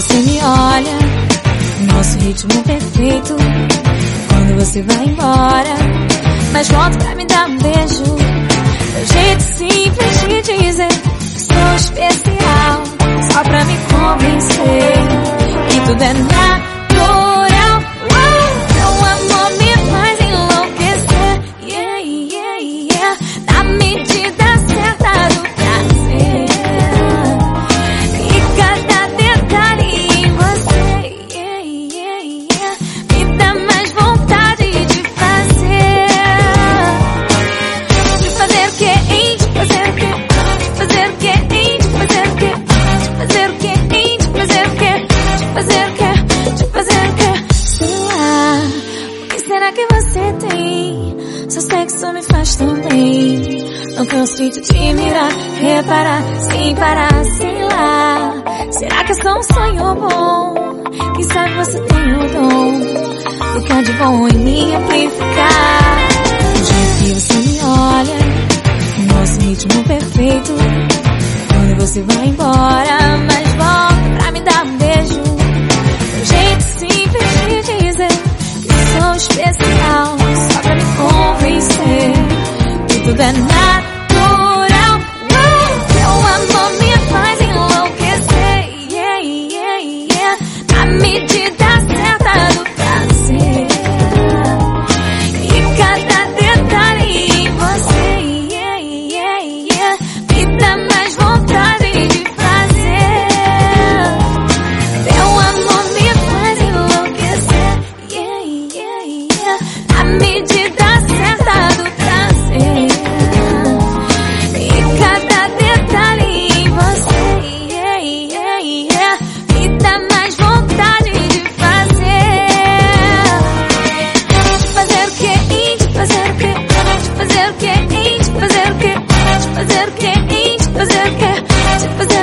você me olha, nosso ritmo perfeito. Quando você vai embora, mas volta pra me dar um beijo. Meu jeito simples de dizer que sou especial, só pra me convencer que tudo é nada. Que você tem? Seu sexo me faz tão bem. Não canso de te mirar, reparar, sem parar, sei lá. Será que é só um sonho bom? Quem sabe você tem o dom do que há de bom em me amplificar. O jeito que você me olha, nosso ritmo perfeito. Quando você vai embora, tudo é Zip, zip, zip, zip.